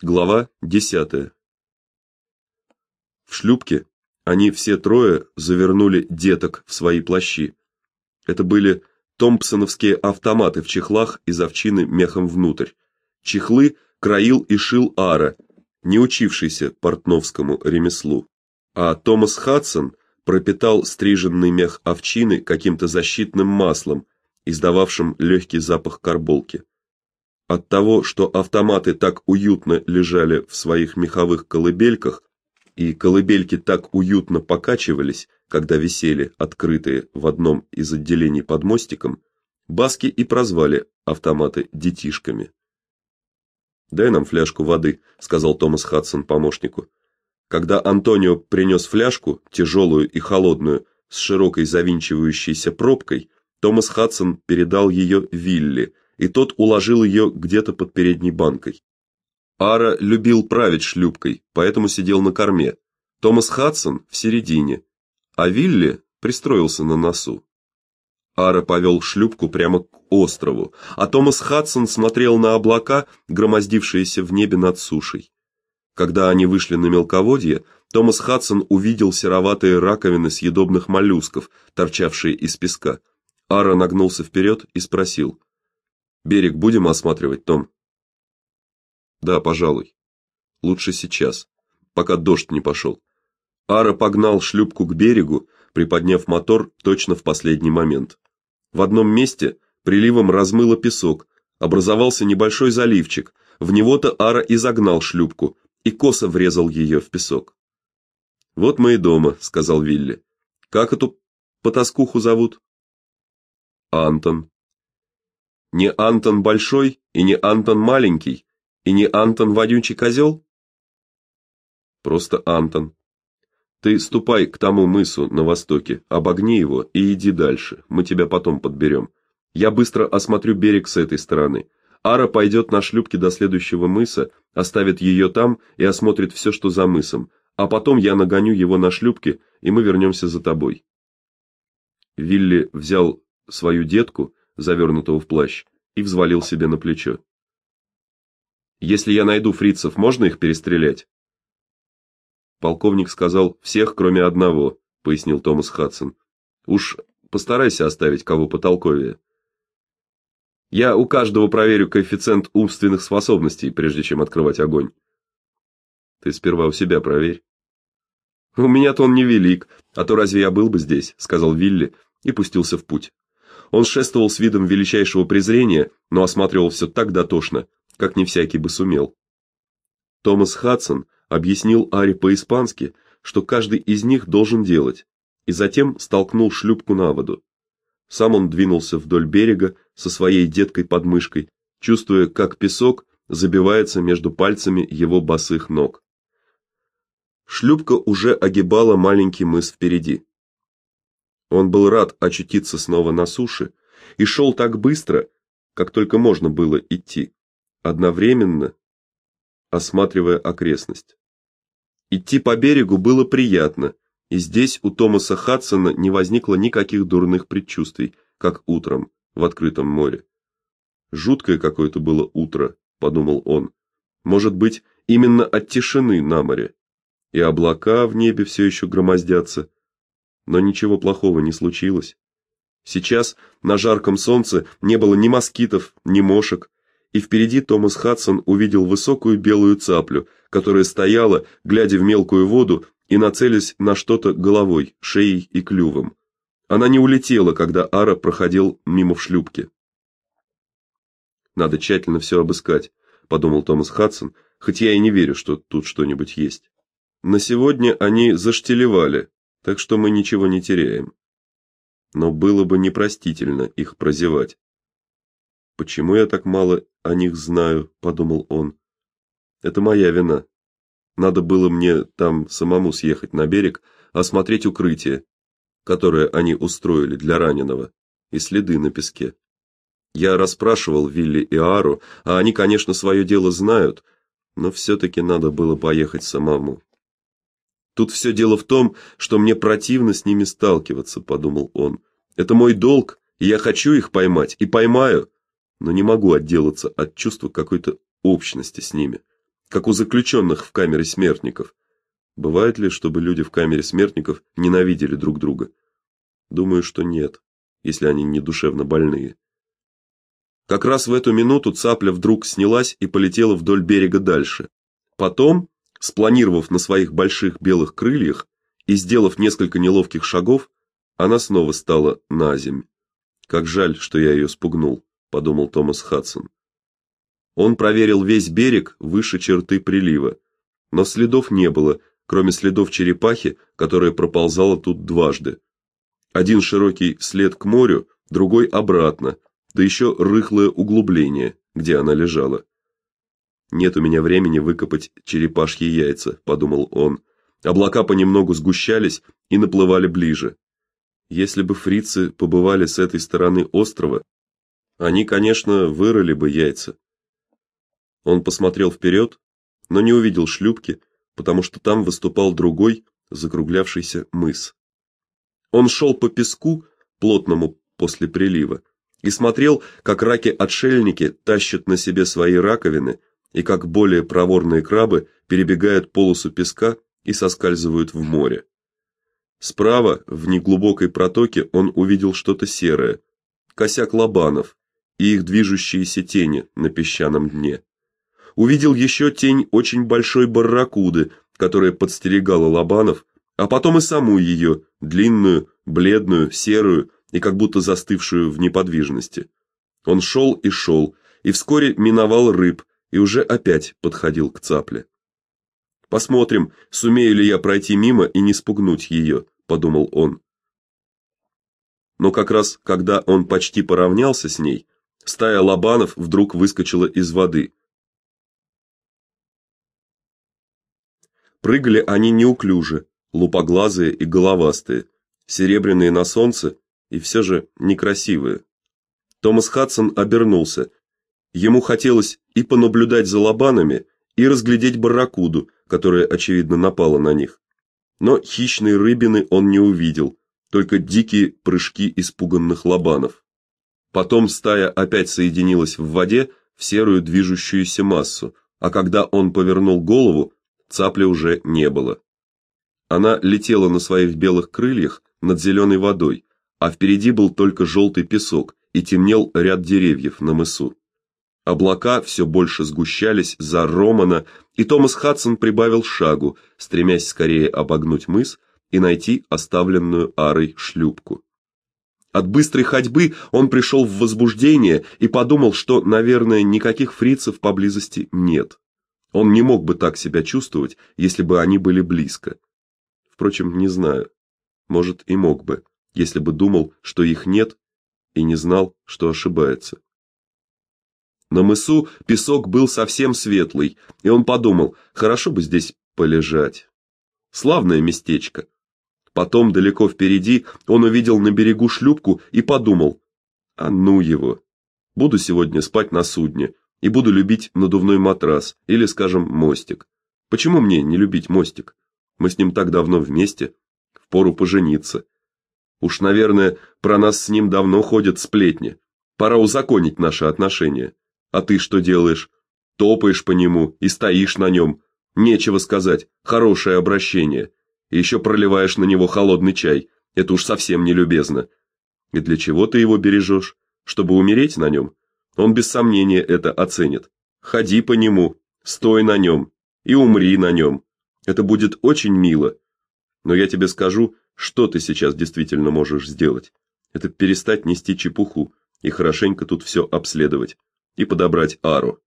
Глава 10. В шлюпке они все трое завернули деток в свои плащи. Это были томпсоновские автоматы в чехлах из овчины мехом внутрь. Чехлы краил и шил Ара, не учившийся портновскому ремеслу. А Томас Хадсон пропитал стриженный мех овчины каким-то защитным маслом, издававшим легкий запах карболки. От того, что автоматы так уютно лежали в своих меховых колыбельках, и колыбельки так уютно покачивались, когда висели открытые в одном из отделений под мостиком, баски и прозвали автоматы детишками. "Дай нам фляжку воды", сказал Томас Хадсон помощнику. Когда Антонио принес фляжку, тяжелую и холодную, с широкой завинчивающейся пробкой, Томас Хадсон передал ее Вилли, и тот уложил ее где-то под передней банкой. Ара любил править шлюпкой, поэтому сидел на корме. Томас Хадсон в середине, а Вилли пристроился на носу. Ара повел шлюпку прямо к острову, а Томас Хадсон смотрел на облака, громоздившиеся в небе над сушей. Когда они вышли на мелководье, Томас Хадсон увидел сероватые раковины съедобных моллюсков, торчавшие из песка. Ара нагнулся вперед и спросил: Берег будем осматривать, Том? Да, пожалуй. Лучше сейчас, пока дождь не пошел. Ара погнал шлюпку к берегу, приподняв мотор точно в последний момент. В одном месте приливом размыло песок, образовался небольшой заливчик. В него-то Ара и загнал шлюпку и косо врезал ее в песок. Вот мы и дома, сказал Вилли. Как эту потаскуху зовут? Антон. Не Антон большой и не Антон маленький, и не Антон водючий козел?» Просто Антон. Ты ступай к тому мысу на востоке, обогни его и иди дальше. Мы тебя потом подберем. Я быстро осмотрю берег с этой стороны. Ара пойдет на шлюпке до следующего мыса, оставит ее там и осмотрит все, что за мысом, а потом я нагоню его на шлюпке, и мы вернемся за тобой. Вилли взял свою детку завернутого в плащ, и взвалил себе на плечо. Если я найду фрицев, можно их перестрелять? Полковник сказал: "Всех, кроме одного", пояснил Томас Хадсон. "Уж постарайся оставить кого потолковее. Я у каждого проверю коэффициент умственных способностей, прежде чем открывать огонь. Ты сперва у себя проверь. У меня-то он невелик, а то разве я был бы здесь, сказал Вилли и пустился в путь. Он шествовал с видом величайшего презрения, но осматривал все так дотошно, как не всякий бы сумел. Томас Хадсон объяснил Ари по-испански, что каждый из них должен делать, и затем столкнул шлюпку на воду. Сам он двинулся вдоль берега со своей деткой под мышкой, чувствуя, как песок забивается между пальцами его босых ног. Шлюпка уже огибала маленький мыс впереди. Он был рад очутиться снова на суше и шел так быстро, как только можно было идти, одновременно осматривая окрестность. Идти по берегу было приятно, и здесь у Томаса Хадсона не возникло никаких дурных предчувствий, как утром в открытом море. Жуткое какое-то было утро, подумал он. Может быть, именно от тишины на море. И облака в небе все еще громоздятся, но ничего плохого не случилось. Сейчас на жарком солнце не было ни москитов, ни мошек, и впереди Томас Хадсон увидел высокую белую цаплю, которая стояла, глядя в мелкую воду и нацелясь на что-то головой, шеей и клювом. Она не улетела, когда Ара проходил мимо в шлюпке. Надо тщательно все обыскать, подумал Томас Хадсон, хоть я и не верю, что тут что-нибудь есть. На сегодня они заштелевали, так что мы ничего не теряем. Но было бы непростительно их прозевать. Почему я так мало о них знаю, подумал он. Это моя вина. Надо было мне там самому съехать на берег, осмотреть укрытие, которое они устроили для раненого, и следы на песке. Я расспрашивал Вилли и Ару, а они, конечно, свое дело знают, но все таки надо было поехать самому. Тут все дело в том, что мне противно с ними сталкиваться, подумал он. Это мой долг, и я хочу их поймать и поймаю, но не могу отделаться от чувства какой-то общности с ними. как у заключенных в камере смертников. Бывает ли, чтобы люди в камере смертников ненавидели друг друга? Думаю, что нет, если они не душевно больные. Как раз в эту минуту цапля вдруг снялась и полетела вдоль берега дальше. Потом, спланировав на своих больших белых крыльях и сделав несколько неловких шагов, она снова стала на земь. Как жаль, что я ее спугнул, подумал Томас Хадсон. Он проверил весь берег выше черты прилива, но следов не было, кроме следов черепахи, которая проползала тут дважды. Один широкий след к морю, другой обратно, да еще рыхлое углубление, где она лежала. Нет у меня времени выкопать черепашьи яйца, подумал он. Облака понемногу сгущались и наплывали ближе. Если бы фрицы побывали с этой стороны острова, они, конечно, вырыли бы яйца. Он посмотрел вперед, но не увидел шлюпки, потому что там выступал другой, закруглявшийся мыс. Он шел по песку, плотному после прилива, и смотрел, как раки-отшельники тащат на себе свои раковины и как более проворные крабы перебегают полосу песка и соскальзывают в море. Справа, в неглубокой протоке, он увидел что-то серое, косяк лобанов и их движущиеся тени на песчаном дне увидел еще тень очень большой барракуды, которая подстерегала Лобанов, а потом и саму ее, длинную, бледную, серую и как будто застывшую в неподвижности. Он шел и шел, и вскоре миновал рыб и уже опять подходил к цапле. Посмотрим, сумею ли я пройти мимо и не спугнуть ее», – подумал он. Но как раз когда он почти поравнялся с ней, стая лобанов вдруг выскочила из воды. Прыгали они неуклюже, лупоглазые и головастые, серебряные на солнце и все же некрасивые. Томас Хадсон обернулся. Ему хотелось и понаблюдать за лобанами, и разглядеть барракуду, которая очевидно напала на них. Но хищной рыбины он не увидел, только дикие прыжки испуганных лобанов. Потом стая опять соединилась в воде в серую движущуюся массу, а когда он повернул голову, Цапли уже не было. Она летела на своих белых крыльях над зеленой водой, а впереди был только желтый песок и темнел ряд деревьев на мысу. Облака все больше сгущались за Романа, и Томас Хадсон прибавил шагу, стремясь скорее обогнуть мыс и найти оставленную Арой шлюпку. От быстрой ходьбы он пришел в возбуждение и подумал, что, наверное, никаких фрицев поблизости нет. Он не мог бы так себя чувствовать, если бы они были близко. Впрочем, не знаю. Может, и мог бы, если бы думал, что их нет и не знал, что ошибается. На мысу песок был совсем светлый, и он подумал: хорошо бы здесь полежать. Славное местечко. Потом далеко впереди он увидел на берегу шлюпку и подумал: а ну его. Буду сегодня спать на судне, и буду любить надувной матрас или, скажем, мостик. Почему мне не любить мостик? Мы с ним так давно вместе, впору пожениться. Уж, наверное, про нас с ним давно ходят сплетни. Пора узаконить наши отношения. А ты что делаешь? Топаешь по нему и стоишь на нем. Нечего сказать, хорошее обращение. Еще проливаешь на него холодный чай. Это уж совсем не любезно. И для чего ты его бережешь? Чтобы умереть на нем? Он без сомнения это оценит. Ходи по нему, стой на нем и умри на нем. Это будет очень мило. Но я тебе скажу, что ты сейчас действительно можешь сделать. Это перестать нести чепуху и хорошенько тут все обследовать и подобрать ару.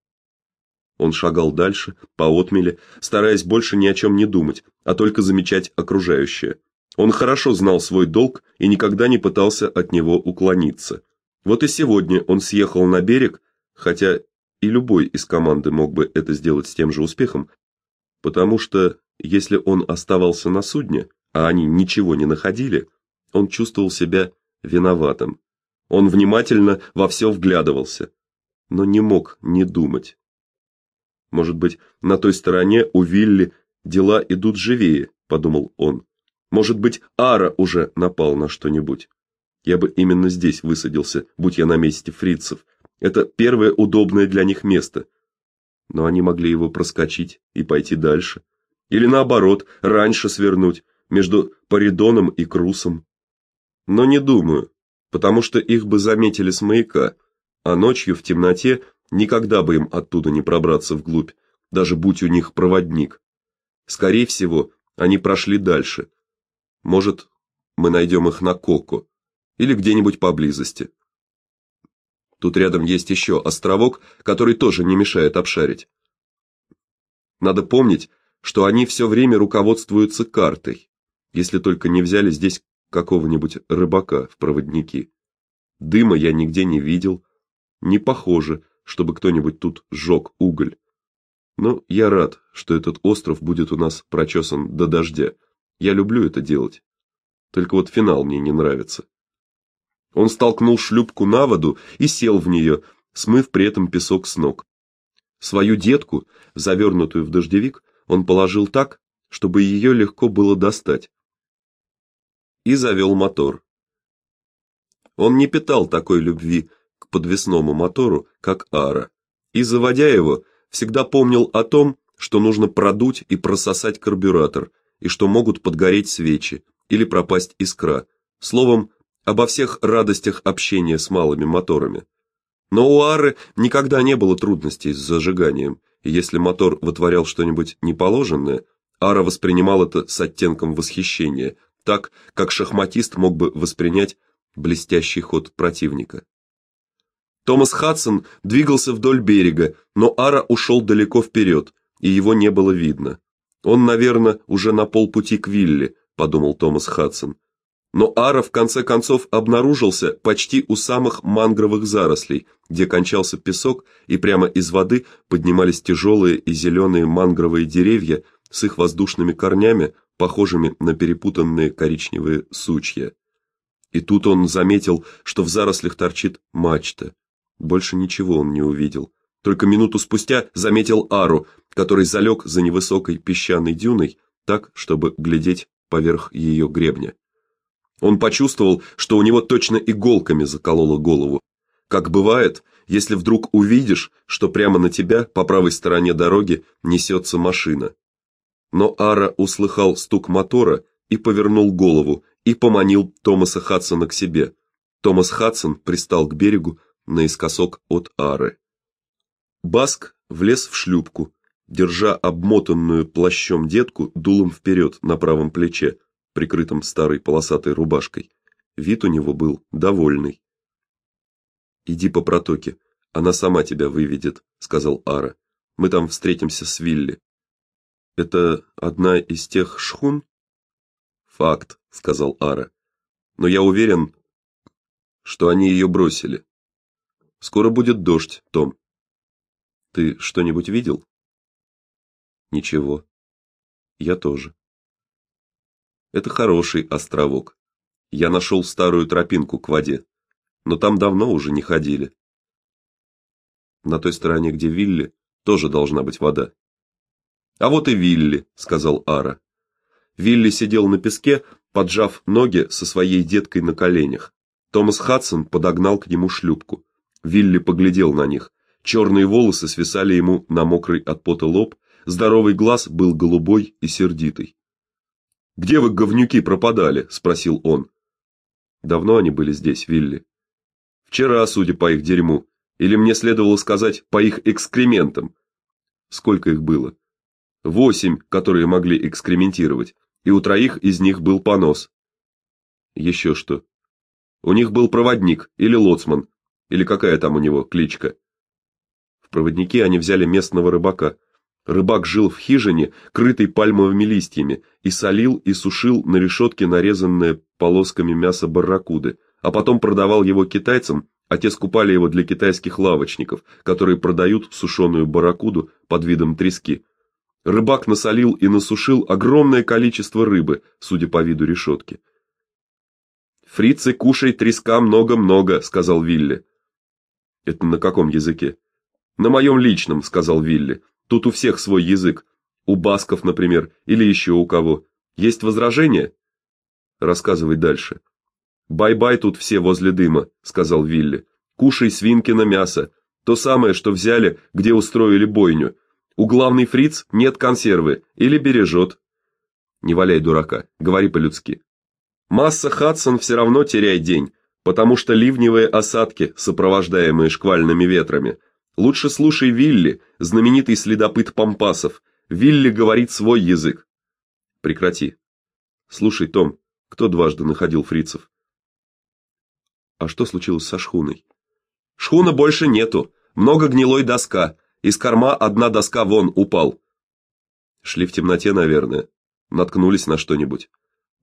Он шагал дальше, по отмеле, стараясь больше ни о чем не думать, а только замечать окружающее. Он хорошо знал свой долг и никогда не пытался от него уклониться. Вот и сегодня он съехал на берег, хотя и любой из команды мог бы это сделать с тем же успехом, потому что если он оставался на судне, а они ничего не находили, он чувствовал себя виноватым. Он внимательно во все вглядывался, но не мог не думать. Может быть, на той стороне у Вилли дела идут живее, подумал он. Может быть, Ара уже напал на что-нибудь. Я бы именно здесь высадился, будь я на месте фрицев. Это первое удобное для них место. Но они могли его проскочить и пойти дальше, или наоборот, раньше свернуть между Паридоном и Крусом. Но не думаю, потому что их бы заметили с маяка, а ночью в темноте никогда бы им оттуда не пробраться вглубь, даже будь у них проводник. Скорее всего, они прошли дальше. Может, мы найдем их на Коко или где-нибудь поблизости. Тут рядом есть еще островок, который тоже не мешает обшарить. Надо помнить, что они все время руководствуются картой, если только не взяли здесь какого-нибудь рыбака в проводники. Дыма я нигде не видел, не похоже, чтобы кто-нибудь тут сжег уголь. Но я рад, что этот остров будет у нас прочесан до дождя. Я люблю это делать. Только вот финал мне не нравится. Он столкнул шлюпку на воду и сел в нее, смыв при этом песок с ног. Свою детку, завернутую в дождевик, он положил так, чтобы ее легко было достать. И завел мотор. Он не питал такой любви подвесному мотору, как Ара, и заводя его, всегда помнил о том, что нужно продуть и прососать карбюратор, и что могут подгореть свечи или пропасть искра. Словом, обо всех радостях общения с малыми моторами. Но у Ары никогда не было трудностей с зажиганием, и если мотор вытворял что-нибудь неположенное, Ара воспринимал это с оттенком восхищения, так, как шахматист мог бы воспринять блестящий ход противника. Томас Хадсон двигался вдоль берега, но Ара ушел далеко вперед, и его не было видно. Он, наверное, уже на полпути к вилле, подумал Томас Хадсон. Но Ара в конце концов обнаружился почти у самых мангровых зарослей, где кончался песок, и прямо из воды поднимались тяжелые и зеленые мангровые деревья с их воздушными корнями, похожими на перепутанные коричневые сучья. И тут он заметил, что в зарослях торчит мачта. Больше ничего он не увидел. Только минуту спустя заметил Ару, который залег за невысокой песчаной дюной, так, чтобы глядеть поверх ее гребня. Он почувствовал, что у него точно иголками закололо голову. Как бывает, если вдруг увидишь, что прямо на тебя по правой стороне дороги несется машина. Но Ара услыхал стук мотора и повернул голову и поманил Томаса Хадсона к себе. Томас Хадсон пристал к берегу наискосок от Ары. Баск влез в шлюпку, держа обмотанную плащом детку дулом вперед на правом плече, прикрытом старой полосатой рубашкой. Вид у него был довольный. Иди по протоке, она сама тебя выведет, сказал Ара. Мы там встретимся с Вилли. Это одна из тех шхун? Факт, сказал Ара. Но я уверен, что они ее бросили. Скоро будет дождь, Том. Ты что-нибудь видел? Ничего. Я тоже. Это хороший островок. Я нашел старую тропинку к воде, но там давно уже не ходили. На той стороне, где Вилли, тоже должна быть вода. А вот и Вилли, сказал Ара. Вилли сидел на песке, поджав ноги со своей деткой на коленях. Томас Хадсон подогнал к нему шлюпку. Вилли поглядел на них. Черные волосы свисали ему на мокрый от пота лоб, здоровый глаз был голубой и сердитый. Где вы, говнюки, пропадали, спросил он. Давно они были здесь, Вилли. Вчера, судя по их дерьму, или мне следовало сказать, по их экскрементам. Сколько их было? Восемь, которые могли экскрементировать, и у троих из них был понос. Еще что? У них был проводник или лоцман, или какая там у него кличка. В проводники они взяли местного рыбака. Рыбак жил в хижине, крытой пальмовыми листьями, и солил и сушил на решетке нарезанное полосками мясо барракуды, а потом продавал его китайцам, а те скупали его для китайских лавочников, которые продают сушеную барракуду под видом трески. Рыбак насолил и насушил огромное количество рыбы, судя по виду решетки. Фрицы, кушай треска много-много, сказал Вилли. Это на каком языке? На моем личном, сказал Вилли. Тут у всех свой язык. У басков, например, или еще у кого. Есть возражения? Рассказывай дальше. Бай-бай тут все возле дыма, сказал Вилли. Кушай свинкино мясо. То самое, что взяли, где устроили бойню. У главный фриц нет консервы или бережет. Не валяй дурака, говори по-людски. Масса Хадсон все равно теряет день, потому что ливневые осадки, сопровождаемые шквальными ветрами. Лучше слушай Вилли, знаменитый следопыт Пампасов. Вилли говорит свой язык. Прекрати. Слушай, Том, кто дважды находил фрицев? А что случилось со шхуной? Шхуна больше нету. Много гнилой доска. Из корма одна доска вон упал. Шли в темноте, наверное. Наткнулись на что-нибудь.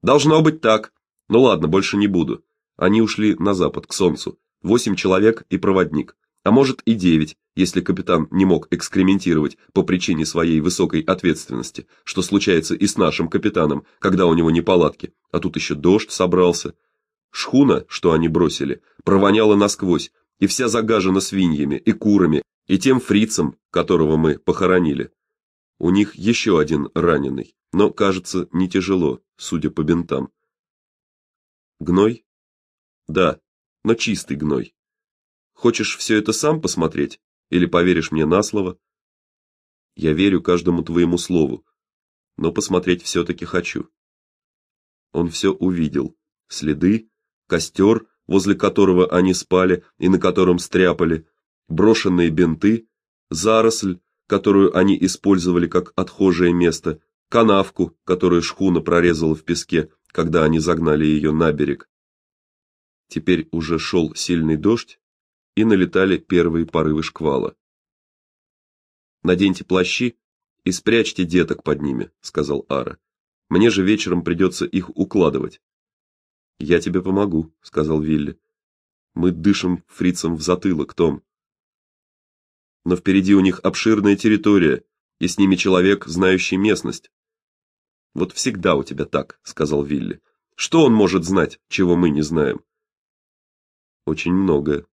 Должно быть так. Ну ладно, больше не буду. Они ушли на запад к солнцу. Восемь человек и проводник, а может и девять, если капитан не мог экскрементировать по причине своей высокой ответственности, что случается и с нашим капитаном, когда у него неполадки. А тут еще дождь собрался. Шхуна, что они бросили, провоняла насквозь, и вся загажена свиньями и курами, и тем фрицем, которого мы похоронили. У них еще один раненый, но, кажется, не тяжело, судя по бинтам. Гной? Да, но чистый гной. Хочешь все это сам посмотреть или поверишь мне на слово? Я верю каждому твоему слову, но посмотреть все таки хочу. Он все увидел: следы, костер, возле которого они спали и на котором стряпали, брошенные бинты, заросль, которую они использовали как отхожее место, канавку, которую шхуна прорезала в песке, когда они загнали ее на берег. Теперь уже шел сильный дождь, и налетали первые порывы шквала. Наденьте плащи и спрячьте деток под ними, сказал Ара. Мне же вечером придется их укладывать. Я тебе помогу, сказал Вилли. Мы дышим фрицам в затылок, Том. Но впереди у них обширная территория, и с ними человек, знающий местность. Вот всегда у тебя так, сказал Вилли. Что он может знать, чего мы не знаем? Очень многое.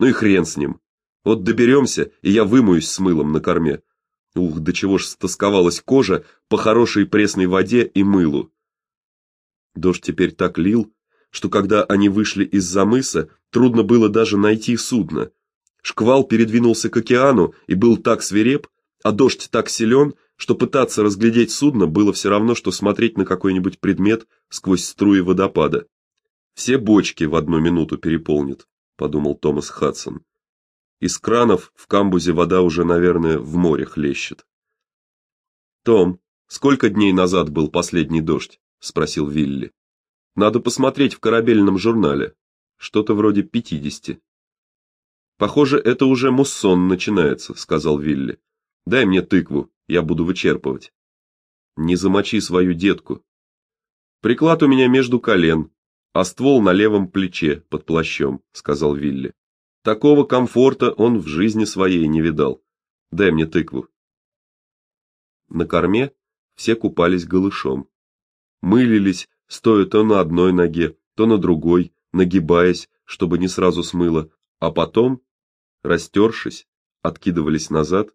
Ну и хрен с ним. Вот доберемся, и я вымоюсь с мылом на корме. Ух, до чего ж стосковалась кожа по хорошей пресной воде и мылу. Дождь теперь так лил, что когда они вышли из-за мыса, трудно было даже найти судно. Шквал передвинулся к океану и был так свиреп, а дождь так силен, что пытаться разглядеть судно было все равно что смотреть на какой-нибудь предмет сквозь струи водопада. Все бочки в одну минуту переполнит, подумал Томас Хадсон. Из кранов в камбузе вода уже, наверное, в море хлещет. Том, сколько дней назад был последний дождь? спросил Вилли. Надо посмотреть в корабельном журнале. Что-то вроде пятидесяти. Похоже, это уже муссон начинается, сказал Вилли. Дай мне тыкву, я буду вычерпывать. Не замочи свою детку. Приклад у меня между колен, а ствол на левом плече под плащом», — сказал Вилли. Такого комфорта он в жизни своей не видал. Дай мне тыкву. На корме все купались голышом мылились, стоя то на одной ноге, то на другой, нагибаясь, чтобы не сразу смыло, а потом, растершись, откидывались назад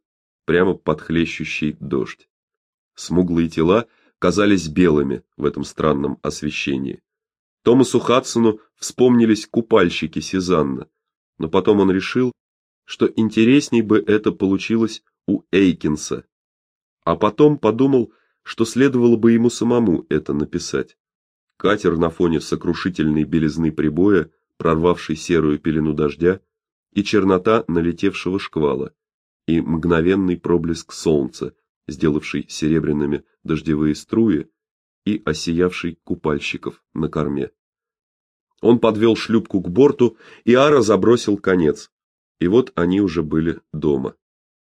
прямо под хлещущий дождь. Смуглые тела казались белыми в этом странном освещении. Томасу Хадсону вспомнились купальщики Сезанна, но потом он решил, что интересней бы это получилось у Эйкинса. А потом подумал, что следовало бы ему самому это написать. Катер на фоне сокрушительной белизны прибоя, прорвавшей серую пелену дождя, и чернота налетевшего шквала, и мгновенный проблеск солнца, сделавший серебряными дождевые струи и осиявший купальщиков на корме. Он подвел шлюпку к борту, и Ара забросил конец. И вот они уже были дома.